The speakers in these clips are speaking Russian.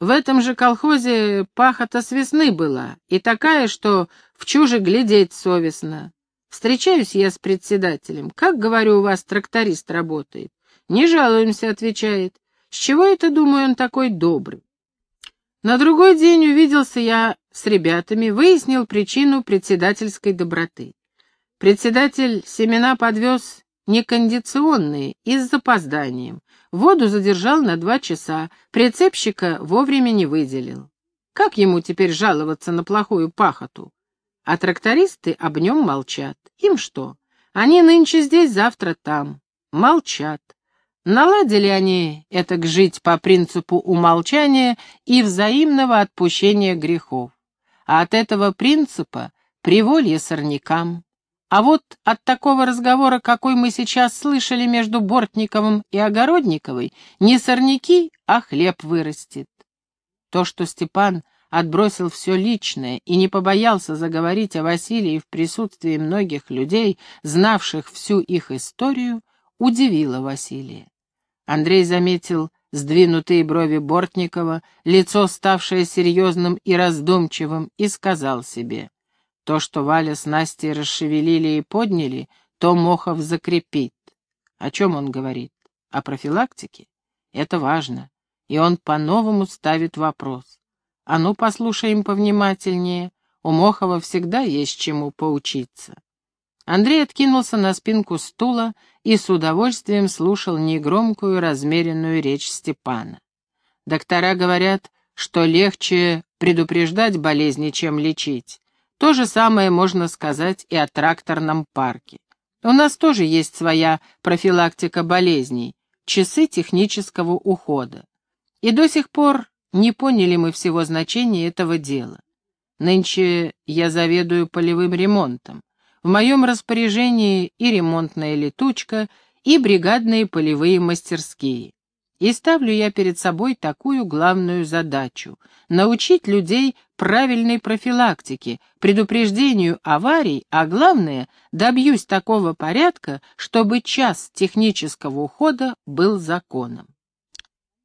В этом же колхозе пахота с весны была, и такая, что в чуже глядеть совестно. Встречаюсь я с председателем. Как, говорю, у вас тракторист работает? Не жалуемся, отвечает. С чего это, думаю, он такой добрый? На другой день увиделся я с ребятами, выяснил причину председательской доброты. Председатель семена подвез некондиционные и с запозданием. Воду задержал на два часа, прицепщика вовремя не выделил. Как ему теперь жаловаться на плохую пахоту? А трактористы об нем молчат. Им что? Они нынче здесь, завтра там. Молчат. Наладили они это к жить по принципу умолчания и взаимного отпущения грехов. А от этого принципа приволье сорнякам. А вот от такого разговора, какой мы сейчас слышали между Бортниковым и Огородниковой, не сорняки, а хлеб вырастет. То, что Степан отбросил все личное и не побоялся заговорить о Василии в присутствии многих людей, знавших всю их историю, удивило Василия. Андрей заметил сдвинутые брови Бортникова, лицо, ставшее серьезным и раздумчивым, и сказал себе — то, что Валя с Настей расшевелили и подняли, то Мохов закрепит. О чем он говорит? О профилактике? Это важно. И он по-новому ставит вопрос. А ну, послушаем повнимательнее. У Мохова всегда есть чему поучиться. Андрей откинулся на спинку стула и с удовольствием слушал негромкую, размеренную речь Степана. Доктора говорят, что легче предупреждать болезни, чем лечить. То же самое можно сказать и о тракторном парке. У нас тоже есть своя профилактика болезней, часы технического ухода. И до сих пор не поняли мы всего значения этого дела. Нынче я заведую полевым ремонтом. В моем распоряжении и ремонтная летучка, и бригадные полевые мастерские. И ставлю я перед собой такую главную задачу — научить людей правильной профилактике, предупреждению аварий, а главное — добьюсь такого порядка, чтобы час технического ухода был законом.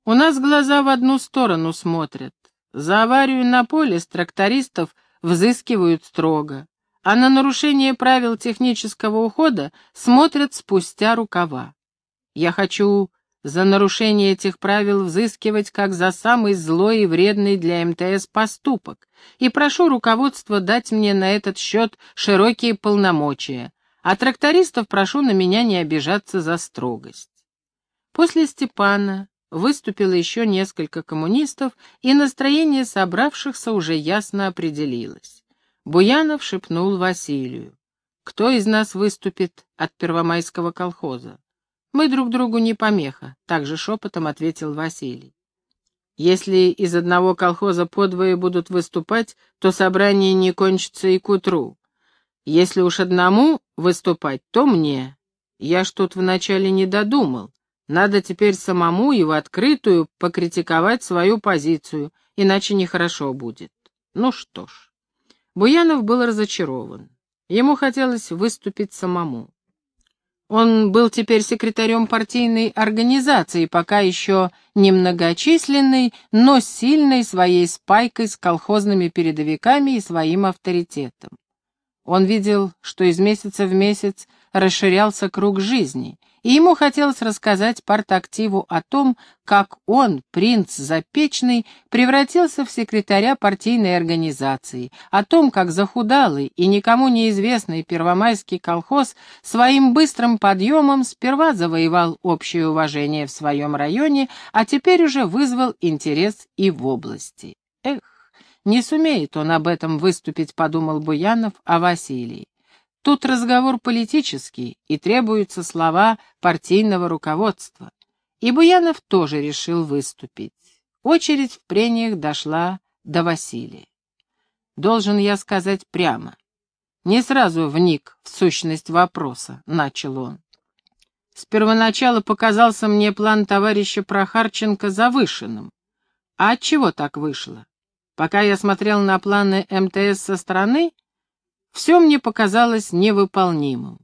У нас глаза в одну сторону смотрят. За аварию на поле с трактористов взыскивают строго, а на нарушение правил технического ухода смотрят спустя рукава. Я хочу за нарушение этих правил взыскивать как за самый злой и вредный для МТС поступок, и прошу руководство дать мне на этот счет широкие полномочия, а трактористов прошу на меня не обижаться за строгость. После Степана выступило еще несколько коммунистов, и настроение собравшихся уже ясно определилось. Буянов шепнул Василию. «Кто из нас выступит от Первомайского колхоза?» «Мы друг другу не помеха», — также шепотом ответил Василий. «Если из одного колхоза подвое будут выступать, то собрание не кончится и к утру. Если уж одному выступать, то мне. Я ж тут вначале не додумал. Надо теперь самому и в открытую покритиковать свою позицию, иначе нехорошо будет. Ну что ж». Буянов был разочарован. Ему хотелось выступить самому. Он был теперь секретарем партийной организации, пока еще немногочисленной, но сильной своей спайкой с колхозными передовиками и своим авторитетом. Он видел, что из месяца в месяц расширялся круг жизни, и ему хотелось рассказать партактиву о том, как он, принц Запечный, превратился в секретаря партийной организации, о том, как захудалый и никому неизвестный первомайский колхоз своим быстрым подъемом сперва завоевал общее уважение в своем районе, а теперь уже вызвал интерес и в области. Эх, не сумеет он об этом выступить, подумал Буянов о Василии. Тут разговор политический, и требуются слова партийного руководства. И Буянов тоже решил выступить. Очередь в прениях дошла до Василия. Должен я сказать прямо. Не сразу вник в сущность вопроса, начал он. С первоначала показался мне план товарища Прохарченко завышенным. А от чего так вышло? Пока я смотрел на планы МТС со стороны, все мне показалось невыполнимым.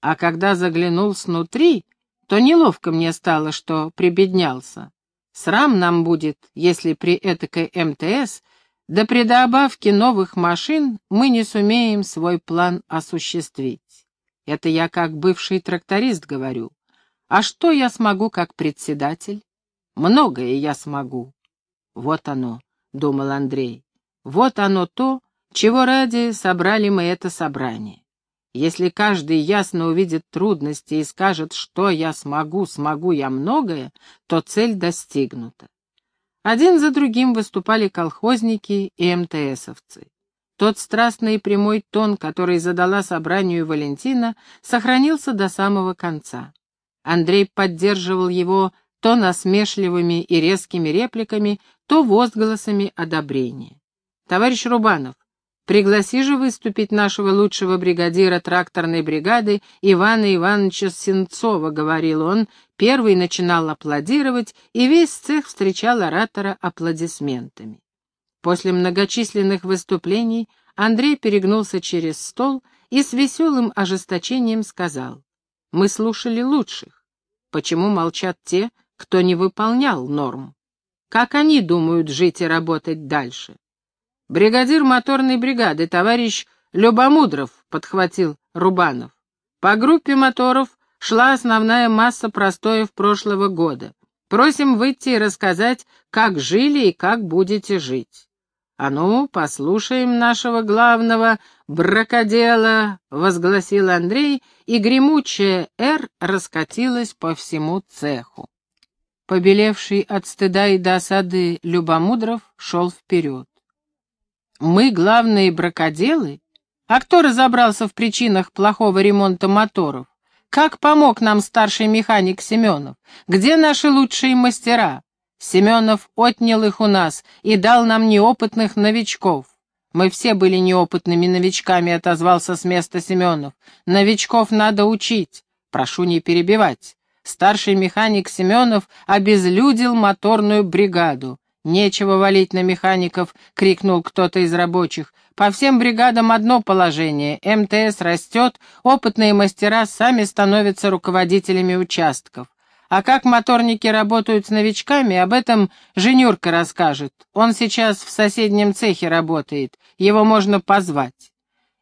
А когда заглянул снутри, то неловко мне стало, что прибеднялся. Срам нам будет, если при этакой МТС до предобавки новых машин мы не сумеем свой план осуществить. Это я как бывший тракторист говорю. А что я смогу как председатель? Многое я смогу. Вот оно, — думал Андрей. Вот оно то, чего ради собрали мы это собрание. Если каждый ясно увидит трудности и скажет, что я смогу, смогу я многое, то цель достигнута. Один за другим выступали колхозники и МТСовцы. Тот страстный и прямой тон, который задала собранию Валентина, сохранился до самого конца. Андрей поддерживал его то насмешливыми и резкими репликами, то возгласами одобрения. «Товарищ Рубанов, пригласи же выступить нашего лучшего бригадира тракторной бригады Ивана Ивановича Сенцова», — говорил он, первый начинал аплодировать, и весь цех встречал оратора аплодисментами. После многочисленных выступлений Андрей перегнулся через стол и с веселым ожесточением сказал, «Мы слушали лучших. Почему молчат те, кто не выполнял норм? Как они думают жить и работать дальше?» «Бригадир моторной бригады, товарищ Любомудров», — подхватил Рубанов. «По группе моторов шла основная масса простоев прошлого года. Просим выйти и рассказать, как жили и как будете жить». «А ну, послушаем нашего главного бракодела», — возгласил Андрей, и гремучая «Р» раскатилась по всему цеху. Побелевший от стыда и досады Любомудров шел вперед. «Мы главные бракоделы? А кто разобрался в причинах плохого ремонта моторов? Как помог нам старший механик Семенов? Где наши лучшие мастера? Семенов отнял их у нас и дал нам неопытных новичков. Мы все были неопытными новичками, отозвался с места Семенов. Новичков надо учить. Прошу не перебивать. Старший механик Семенов обезлюдил моторную бригаду. «Нечего валить на механиков!» — крикнул кто-то из рабочих. «По всем бригадам одно положение. МТС растет, опытные мастера сами становятся руководителями участков. А как моторники работают с новичками, об этом Женюрка расскажет. Он сейчас в соседнем цехе работает, его можно позвать.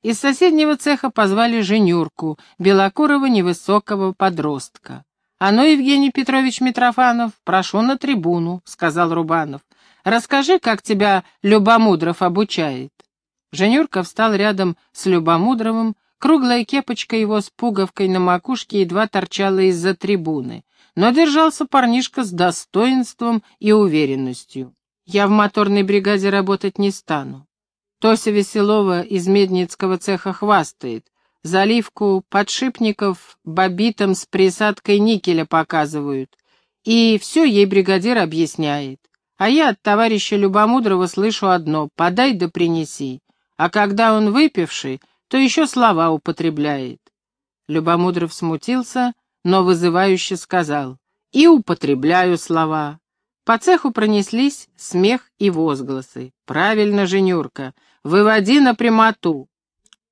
Из соседнего цеха позвали Женюрку, белокурого невысокого подростка. «А ну, Евгений Петрович Митрофанов, прошу на трибуну», — сказал Рубанов. «Расскажи, как тебя Любомудров обучает». Женюрка встал рядом с Любомудровым, круглая кепочка его с пуговкой на макушке едва торчала из-за трибуны но держался парнишка с достоинством и уверенностью. Я в моторной бригаде работать не стану. Тося Веселова из Медницкого цеха хвастает. Заливку подшипников бобитом с присадкой никеля показывают. И все ей бригадир объясняет. А я от товарища Любомудрого слышу одно — подай да принеси. А когда он выпивший, то еще слова употребляет. Любомудров смутился, но вызывающе сказал «И употребляю слова». По цеху пронеслись смех и возгласы. «Правильно, Женюрка, выводи на прямоту».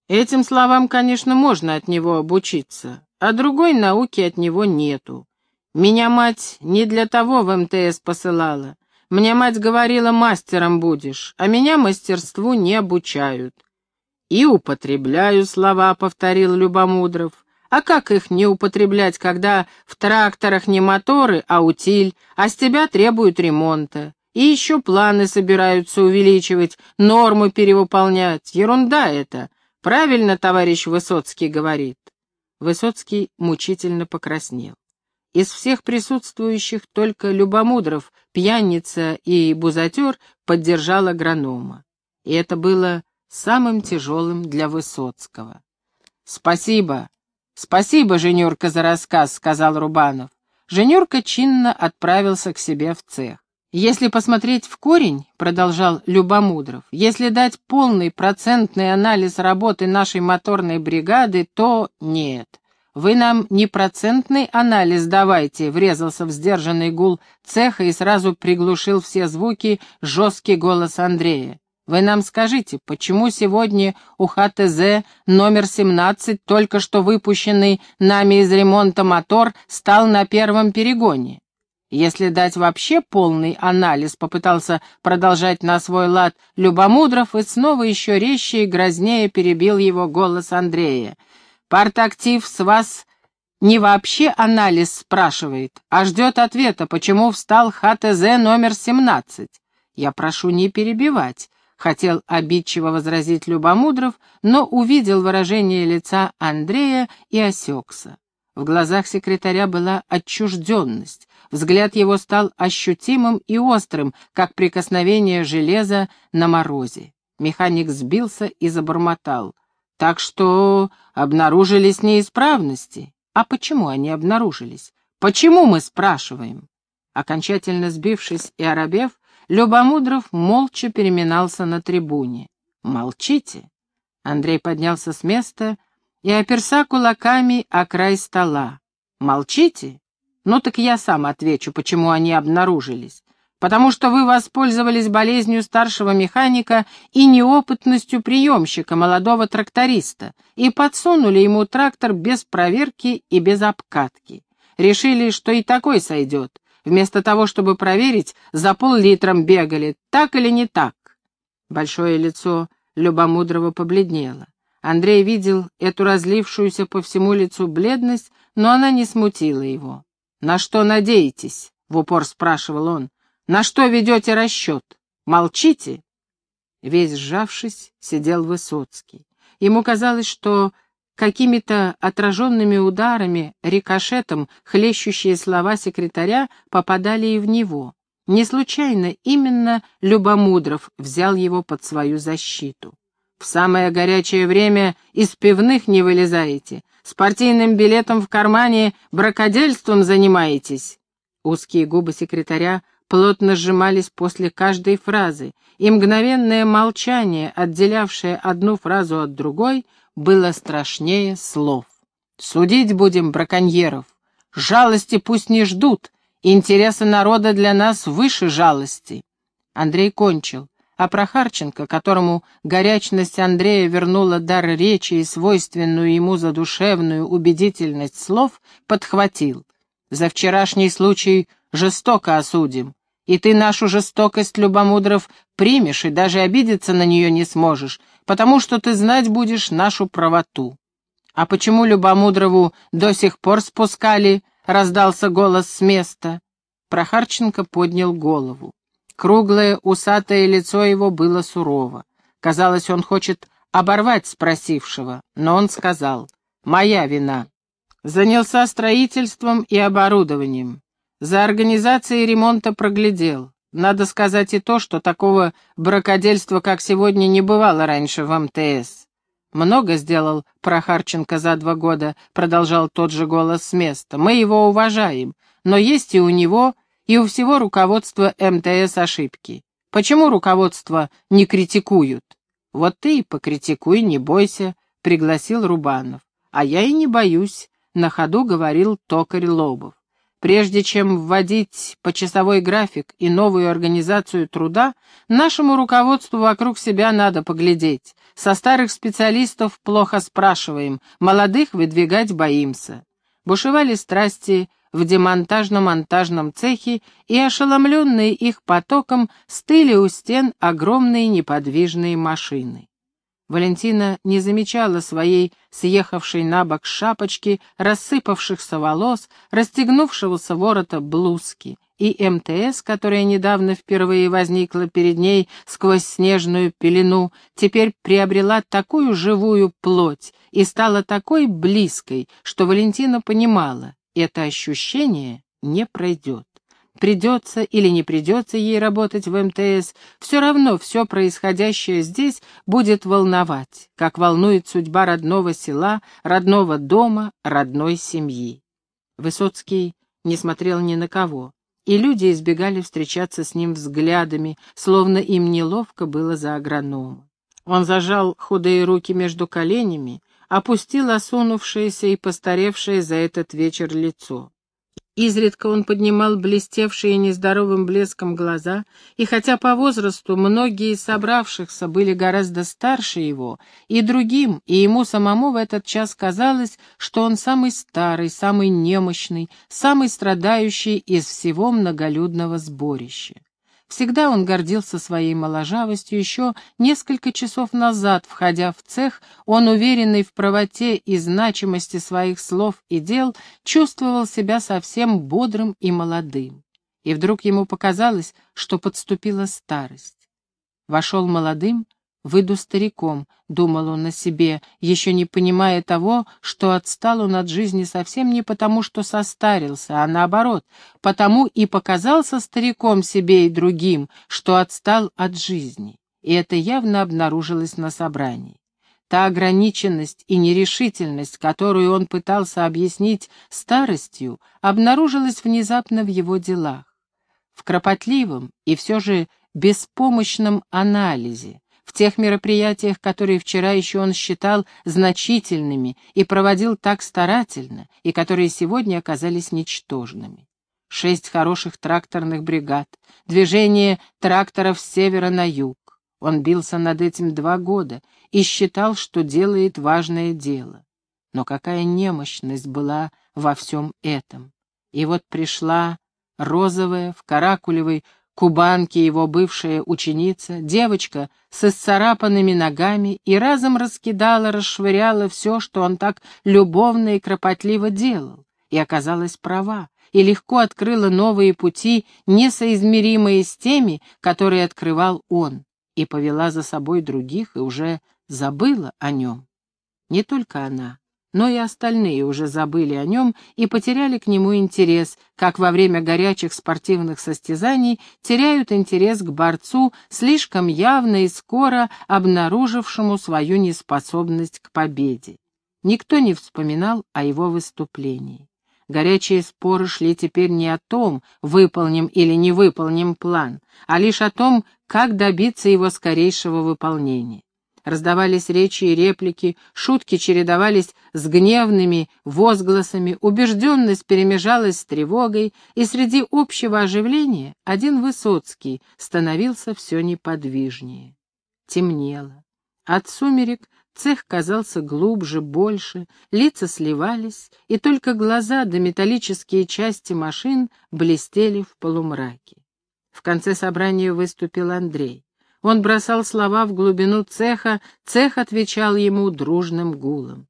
Этим словам, конечно, можно от него обучиться, а другой науки от него нету. Меня мать не для того в МТС посылала. Мне мать говорила, мастером будешь, а меня мастерству не обучают. «И употребляю слова», — повторил Любомудров. А как их не употреблять, когда в тракторах не моторы, а утиль, а с тебя требуют ремонта? И еще планы собираются увеличивать, нормы перевыполнять. Ерунда это. Правильно товарищ Высоцкий говорит. Высоцкий мучительно покраснел. Из всех присутствующих только Любомудров, пьяница и бузатер поддержал агронома. И это было самым тяжелым для Высоцкого. «Спасибо», «Спасибо, Женюрка, за рассказ», — сказал Рубанов. Женюрка чинно отправился к себе в цех. «Если посмотреть в корень», — продолжал Любомудров, «если дать полный процентный анализ работы нашей моторной бригады, то нет. Вы нам не процентный анализ давайте», — врезался в сдержанный гул цеха и сразу приглушил все звуки жесткий голос Андрея. Вы нам скажите, почему сегодня у ХТЗ номер 17, только что выпущенный нами из ремонта мотор, стал на первом перегоне? Если дать вообще полный анализ, попытался продолжать на свой лад Любомудров и снова еще резче и грознее перебил его голос Андрея. «Партактив с вас не вообще анализ спрашивает, а ждет ответа, почему встал ХТЗ номер 17. Я прошу не перебивать, хотел обидчиво возразить Любомудров, но увидел выражение лица Андрея и осекся. В глазах секретаря была отчужденность, взгляд его стал ощутимым и острым, как прикосновение железа на морозе. Механик сбился и забормотал. Так что обнаружились неисправности. А почему они обнаружились? Почему мы спрашиваем? Окончательно сбившись и оробев, Любомудров молча переминался на трибуне. «Молчите!» Андрей поднялся с места и оперся кулаками о край стола. «Молчите? Ну так я сам отвечу, почему они обнаружились потому что вы воспользовались болезнью старшего механика и неопытностью приемщика, молодого тракториста, и подсунули ему трактор без проверки и без обкатки. Решили, что и такой сойдет. Вместо того, чтобы проверить, за пол-литром бегали, так или не так. Большое лицо Любомудрого побледнело. Андрей видел эту разлившуюся по всему лицу бледность, но она не смутила его. «На что надеетесь?» — в упор спрашивал он. На что ведете расчет? Молчите?» Весь сжавшись, сидел Высоцкий. Ему казалось, что какими-то отраженными ударами, рикошетом, хлещущие слова секретаря попадали и в него. Не случайно именно Любомудров взял его под свою защиту. В самое горячее время из пивных не вылезаете, с партийным билетом в кармане бракодельством занимаетесь. Узкие губы секретаря плотно сжимались после каждой фразы, и мгновенное молчание, отделявшее одну фразу от другой, было страшнее слов. «Судить будем браконьеров. Жалости пусть не ждут. Интересы народа для нас выше жалости». Андрей кончил, а Прохарченко, которому горячность Андрея вернула дар речи и свойственную ему задушевную убедительность слов, подхватил. «За вчерашний случай жестоко осудим. И ты нашу жестокость, Любомудров, примешь и даже обидеться на нее не сможешь, потому что ты знать будешь нашу правоту. А почему Любомудрову до сих пор спускали, раздался голос с места. Прохарченко поднял голову. Круглое усатое лицо его было сурово. Казалось, он хочет оборвать спросившего, но он сказал, «Моя вина. Занялся строительством и оборудованием. За организацией ремонта проглядел. Надо сказать и то, что такого бракодельства, как сегодня, не бывало раньше в МТС. Много сделал Прохарченко за два года, продолжал тот же голос с места. Мы его уважаем, но есть и у него, и у всего руководства МТС ошибки. Почему руководство не критикуют? Вот ты и покритикуй, не бойся, пригласил Рубанов. А я и не боюсь, на ходу говорил токарь Лобов. Прежде чем вводить почасовой график и новую организацию труда, нашему руководству вокруг себя надо поглядеть. Со старых специалистов плохо спрашиваем, молодых выдвигать боимся. Бушевали страсти в демонтажно-монтажном цехе, и, ошеломленные их потоком, стыли у стен огромные неподвижные машины. Валентина не замечала своей съехавшей на бок шапочки, рассыпавшихся волос, расстегнувшегося ворота блузки, и МТС, которая недавно впервые возникла перед ней сквозь снежную пелену, теперь приобрела такую живую плоть и стала такой близкой, что Валентина понимала, это ощущение не пройдет придется или не придется ей работать в МТС, все равно все происходящее здесь будет волновать, как волнует судьба родного села, родного дома, родной семьи. Высоцкий не смотрел ни на кого, и люди избегали встречаться с ним взглядами, словно им неловко было за агронома. Он зажал худые руки между коленями, опустил осунувшееся и постаревшее за этот вечер лицо. Изредка он поднимал блестевшие нездоровым блеском глаза, и хотя по возрасту многие из собравшихся были гораздо старше его, и другим, и ему самому в этот час казалось, что он самый старый, самый немощный, самый страдающий из всего многолюдного сборища. Всегда он гордился своей моложавостью. Еще несколько часов назад, входя в цех, он, уверенный в правоте и значимости своих слов и дел, чувствовал себя совсем бодрым и молодым. И вдруг ему показалось, что подступила старость. Вошел молодым, «Выйду стариком», — думал он о себе, еще не понимая того, что отстал он от жизни совсем не потому, что состарился, а наоборот, потому и показался стариком себе и другим, что отстал от жизни. И это явно обнаружилось на собрании. Та ограниченность и нерешительность, которую он пытался объяснить старостью, обнаружилась внезапно в его делах. В кропотливом и все же беспомощном анализе, в тех мероприятиях, которые вчера еще он считал значительными и проводил так старательно, и которые сегодня оказались ничтожными. Шесть хороших тракторных бригад, движение тракторов с севера на юг. Он бился над этим два года и считал, что делает важное дело. Но какая немощность была во всем этом. И вот пришла розовая в каракулевой Кубанки, его бывшая ученица, девочка с исцарапанными ногами и разом раскидала, расшвыряла все, что он так любовно и кропотливо делал, и оказалась права, и легко открыла новые пути, несоизмеримые с теми, которые открывал он, и повела за собой других, и уже забыла о нем. Не только она но и остальные уже забыли о нем и потеряли к нему интерес, как во время горячих спортивных состязаний теряют интерес к борцу, слишком явно и скоро обнаружившему свою неспособность к победе. Никто не вспоминал о его выступлении. Горячие споры шли теперь не о том, выполним или не выполним план, а лишь о том, как добиться его скорейшего выполнения раздавались речи и реплики, шутки чередовались с гневными возгласами, убежденность перемежалась с тревогой, и среди общего оживления один Высоцкий становился все неподвижнее. Темнело. От сумерек цех казался глубже, больше, лица сливались, и только глаза да металлические части машин блестели в полумраке. В конце собрания выступил Андрей. Он бросал слова в глубину цеха, цех отвечал ему дружным гулом.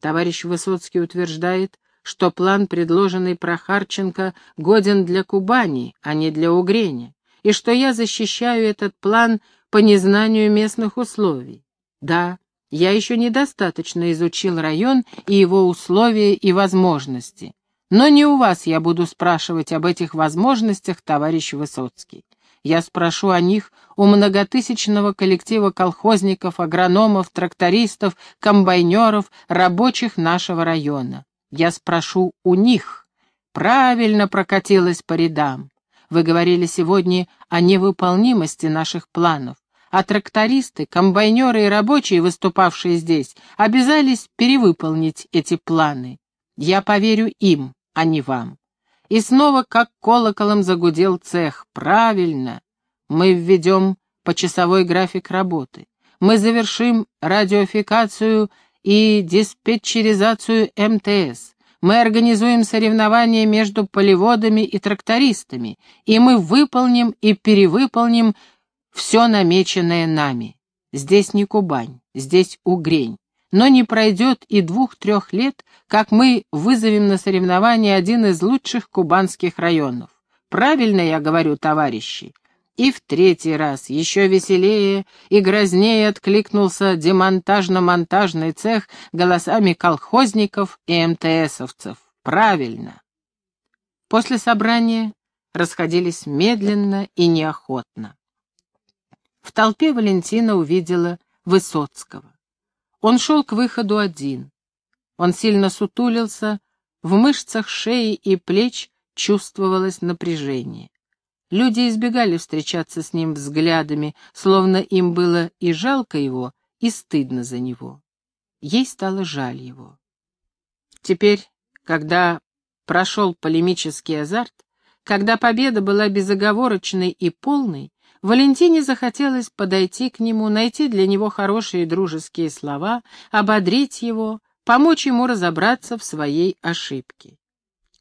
Товарищ Высоцкий утверждает, что план, предложенный Прохарченко, годен для Кубани, а не для Угрения, и что я защищаю этот план по незнанию местных условий. Да, я еще недостаточно изучил район и его условия и возможности. Но не у вас я буду спрашивать об этих возможностях, товарищ Высоцкий. Я спрошу о них у многотысячного коллектива колхозников, агрономов, трактористов, комбайнеров, рабочих нашего района. Я спрошу у них. Правильно прокатилось по рядам. Вы говорили сегодня о невыполнимости наших планов, а трактористы, комбайнеры и рабочие, выступавшие здесь, обязались перевыполнить эти планы. Я поверю им, а не вам. И снова как колоколом загудел цех. Правильно. Мы введем почасовой график работы. Мы завершим радиофикацию и диспетчеризацию МТС. Мы организуем соревнования между полеводами и трактористами, и мы выполним и перевыполним все намеченное нами. Здесь не Кубань, здесь Угрень но не пройдет и двух-трех лет, как мы вызовем на соревнования один из лучших кубанских районов. Правильно я говорю, товарищи? И в третий раз, еще веселее и грознее откликнулся демонтажно-монтажный цех голосами колхозников и МТСовцев. Правильно. После собрания расходились медленно и неохотно. В толпе Валентина увидела Высоцкого. Он шел к выходу один. Он сильно сутулился, в мышцах шеи и плеч чувствовалось напряжение. Люди избегали встречаться с ним взглядами, словно им было и жалко его, и стыдно за него. Ей стало жаль его. Теперь, когда прошел полемический азарт, когда победа была безоговорочной и полной, Валентине захотелось подойти к нему, найти для него хорошие дружеские слова, ободрить его, помочь ему разобраться в своей ошибке.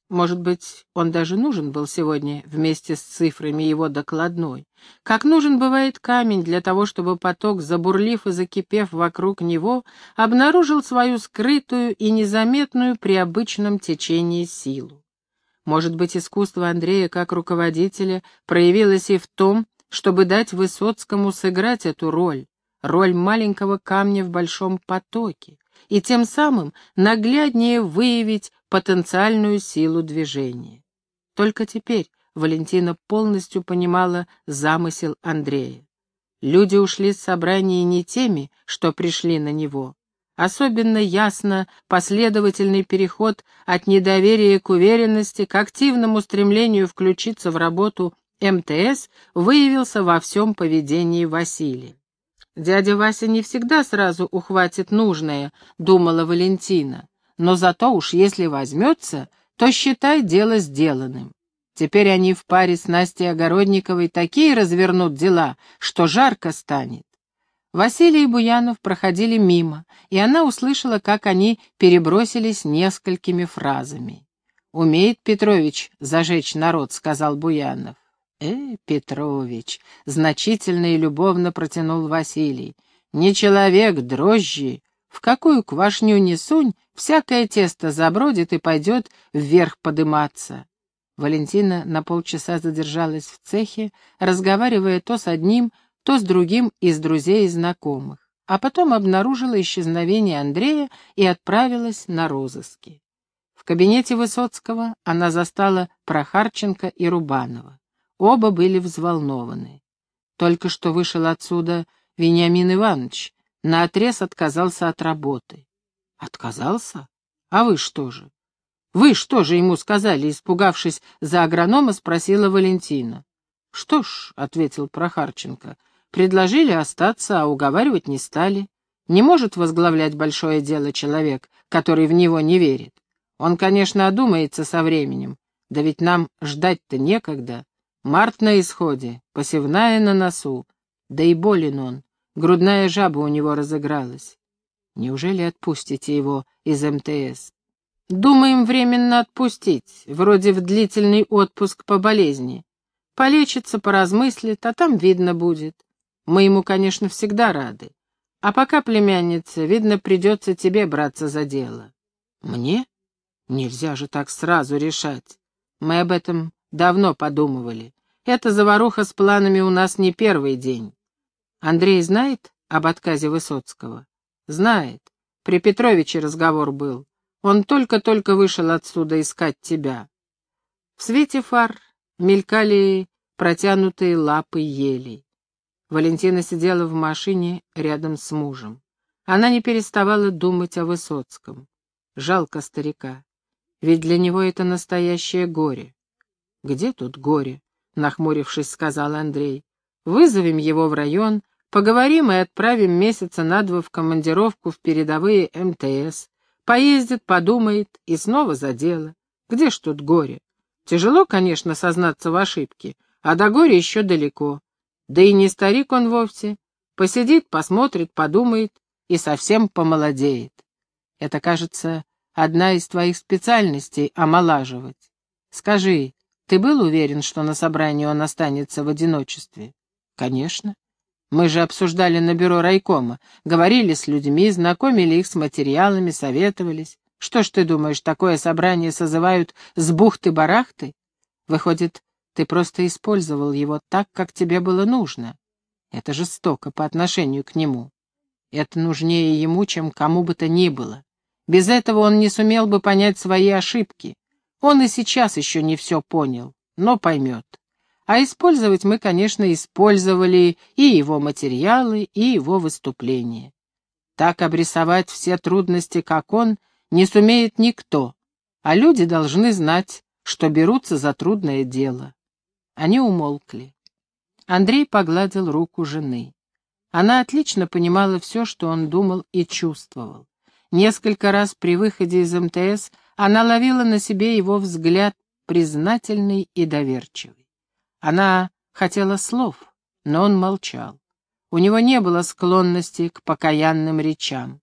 Может быть, он даже нужен был сегодня вместе с цифрами его докладной. Как нужен бывает камень для того, чтобы поток, забурлив и закипев вокруг него, обнаружил свою скрытую и незаметную при обычном течении силу. Может быть, искусство Андрея как руководителя проявилось и в том, чтобы дать Высоцкому сыграть эту роль, роль маленького камня в большом потоке, и тем самым нагляднее выявить потенциальную силу движения. Только теперь Валентина полностью понимала замысел Андрея. Люди ушли с собрания не теми, что пришли на него. Особенно ясно последовательный переход от недоверия к уверенности к активному стремлению включиться в работу МТС выявился во всем поведении Василия. «Дядя Вася не всегда сразу ухватит нужное», — думала Валентина. «Но зато уж если возьмется, то считай дело сделанным. Теперь они в паре с Настей Огородниковой такие развернут дела, что жарко станет». Василий и Буянов проходили мимо, и она услышала, как они перебросились несколькими фразами. «Умеет Петрович зажечь народ», — сказал Буянов. «Э, Петрович!» — значительно и любовно протянул Василий. «Не человек, дрожжи! В какую квашню не сунь, всякое тесто забродит и пойдет вверх подыматься». Валентина на полчаса задержалась в цехе, разговаривая то с одним, то с другим из друзей и знакомых, а потом обнаружила исчезновение Андрея и отправилась на розыски. В кабинете Высоцкого она застала Прохарченко и Рубанова. Оба были взволнованы. Только что вышел отсюда Вениамин Иванович, наотрез отказался от работы. Отказался? А вы что же? Вы что же ему сказали, испугавшись за агронома, спросила Валентина. Что ж, ответил Прохарченко, предложили остаться, а уговаривать не стали. Не может возглавлять большое дело человек, который в него не верит. Он, конечно, одумается со временем, да ведь нам ждать-то некогда. Март на исходе, посевная на носу. Да и болен он, грудная жаба у него разыгралась. Неужели отпустите его из МТС? Думаем временно отпустить, вроде в длительный отпуск по болезни. Полечится, поразмыслит, а там видно будет. Мы ему, конечно, всегда рады. А пока, племянница, видно, придется тебе браться за дело. Мне? Нельзя же так сразу решать. Мы об этом давно подумывали. Эта заваруха с планами у нас не первый день. Андрей знает об отказе Высоцкого? Знает. При Петровиче разговор был. Он только-только вышел отсюда искать тебя. В свете фар мелькали протянутые лапы елей. Валентина сидела в машине рядом с мужем. Она не переставала думать о Высоцком. Жалко старика. Ведь для него это настоящее горе. Где тут горе? нахмурившись, сказал Андрей. «Вызовем его в район, поговорим и отправим месяца на два в командировку в передовые МТС. Поездит, подумает и снова за дело. Где ж тут горе? Тяжело, конечно, сознаться в ошибке, а до горя еще далеко. Да и не старик он вовсе. Посидит, посмотрит, подумает и совсем помолодеет. Это, кажется, одна из твоих специальностей — омолаживать. Скажи, ты был уверен, что на собрании он останется в одиночестве? Конечно. Мы же обсуждали на бюро райкома, говорили с людьми, знакомили их с материалами, советовались. Что ж ты думаешь, такое собрание созывают с бухты-барахты? Выходит, ты просто использовал его так, как тебе было нужно. Это жестоко по отношению к нему. Это нужнее ему, чем кому бы то ни было. Без этого он не сумел бы понять свои ошибки. Он и сейчас еще не все понял, но поймет. А использовать мы, конечно, использовали и его материалы, и его выступления. Так обрисовать все трудности, как он, не сумеет никто, а люди должны знать, что берутся за трудное дело. Они умолкли. Андрей погладил руку жены. Она отлично понимала все, что он думал и чувствовал. Несколько раз при выходе из МТС она ловила на себе его взгляд признательный и доверчивый. Она хотела слов, но он молчал. У него не было склонности к покаянным речам.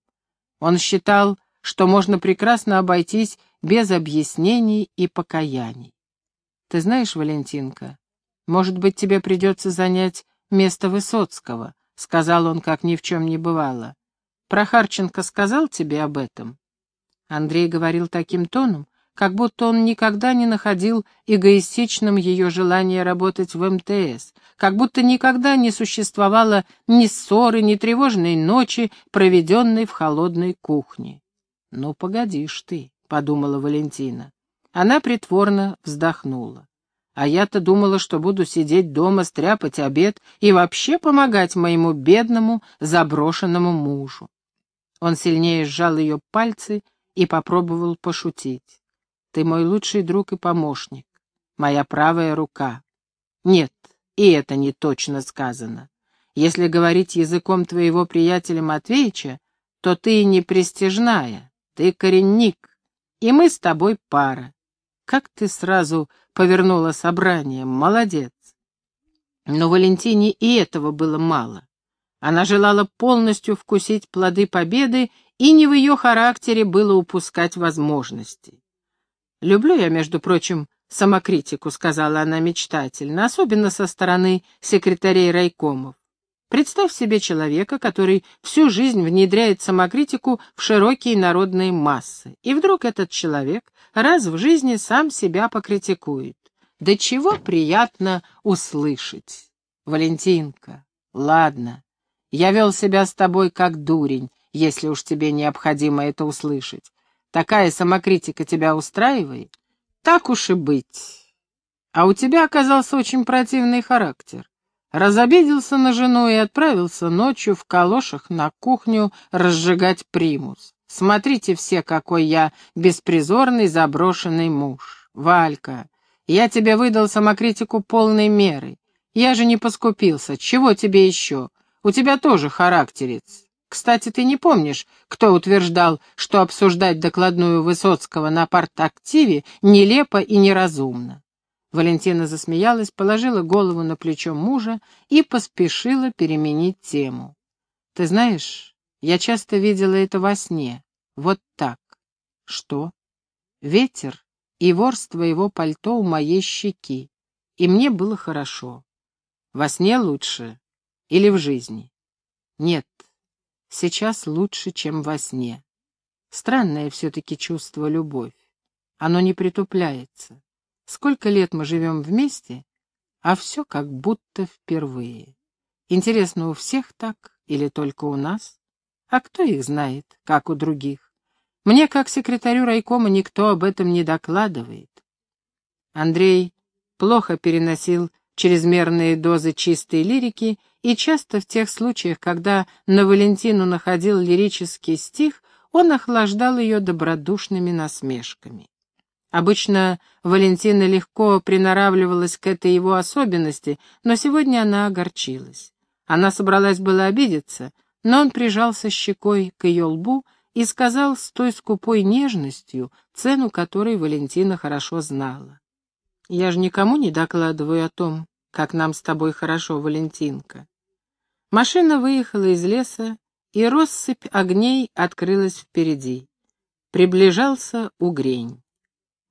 Он считал, что можно прекрасно обойтись без объяснений и покаяний. Ты знаешь, Валентинка, может быть, тебе придется занять место Высоцкого, — сказал он, как ни в чем не бывало. Прохарченко сказал тебе об этом? Андрей говорил таким тоном, как будто он никогда не находил эгоистичным ее желание работать в МТС, как будто никогда не существовало ни ссоры, ни тревожной ночи, проведенной в холодной кухне. «Ну, погодишь ты», — подумала Валентина. Она притворно вздохнула. А я-то думала, что буду сидеть дома, стряпать обед и вообще помогать моему бедному, заброшенному мужу. Он сильнее сжал ее пальцы и попробовал пошутить. Ты мой лучший друг и помощник, моя правая рука. Нет, и это не точно сказано. Если говорить языком твоего приятеля Матвеича, то ты не престижная, ты коренник, и мы с тобой пара. Как ты сразу повернула собрание, молодец. Но Валентине и этого было мало. Она желала полностью вкусить плоды победы, и не в ее характере было упускать возможности. «Люблю я, между прочим, самокритику», — сказала она мечтательно, особенно со стороны секретарей райкомов. Представь себе человека, который всю жизнь внедряет самокритику в широкие народные массы, и вдруг этот человек раз в жизни сам себя покритикует. Да чего приятно услышать. Валентинка, ладно, я вел себя с тобой как дурень, если уж тебе необходимо это услышать. Такая самокритика тебя устраивает? Так уж и быть. А у тебя оказался очень противный характер. Разобиделся на жену и отправился ночью в калошах на кухню разжигать примус. Смотрите все, какой я беспризорный заброшенный муж. Валька, я тебе выдал самокритику полной мерой. Я же не поскупился. Чего тебе еще? У тебя тоже характерец. Кстати, ты не помнишь, кто утверждал, что обсуждать докладную Высоцкого на партактиве нелепо и неразумно? Валентина засмеялась, положила голову на плечо мужа и поспешила переменить тему. «Ты знаешь, я часто видела это во сне. Вот так». «Что?» «Ветер и ворс твоего пальто у моей щеки. И мне было хорошо. Во сне лучше или в жизни?» «Нет, сейчас лучше, чем во сне. Странное все-таки чувство любовь. Оно не притупляется. Сколько лет мы живем вместе, а все как будто впервые. Интересно, у всех так или только у нас? А кто их знает, как у других? Мне, как секретарю райкома, никто об этом не докладывает. Андрей плохо переносил чрезмерные дозы чистой лирики, и часто в тех случаях, когда на Валентину находил лирический стих, он охлаждал ее добродушными насмешками. Обычно Валентина легко приноравливалась к этой его особенности, но сегодня она огорчилась. Она собралась было обидеться, но он прижался щекой к ее лбу и сказал с той скупой нежностью, цену которой Валентина хорошо знала. «Я же никому не докладываю о том, как нам с тобой хорошо, Валентинка». Машина выехала из леса, и россыпь огней открылась впереди. Приближался угрень.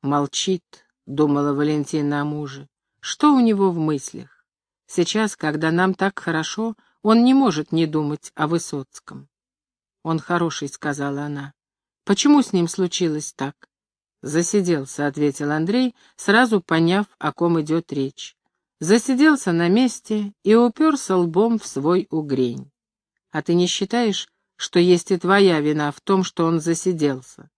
«Молчит», — думала Валентина о муже. «Что у него в мыслях? Сейчас, когда нам так хорошо, он не может не думать о Высоцком». «Он хороший», — сказала она. «Почему с ним случилось так?» «Засиделся», — ответил Андрей, сразу поняв, о ком идет речь. Засиделся на месте и уперся лбом в свой угрень. «А ты не считаешь, что есть и твоя вина в том, что он засиделся?»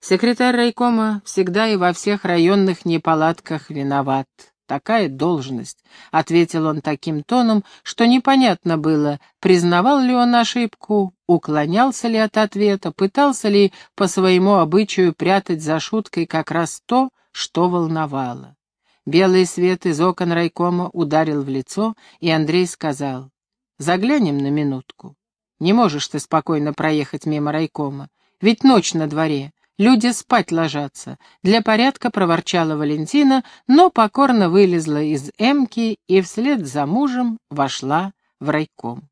Секретарь райкома всегда и во всех районных неполадках виноват. Такая должность, — ответил он таким тоном, что непонятно было, признавал ли он ошибку, уклонялся ли от ответа, пытался ли по своему обычаю прятать за шуткой как раз то, что волновало. Белый свет из окон райкома ударил в лицо, и Андрей сказал, «Заглянем на минутку. Не можешь ты спокойно проехать мимо райкома, ведь ночь на дворе, Люди спать ложатся. Для порядка проворчала Валентина, но покорно вылезла из эмки и вслед за мужем вошла в райком.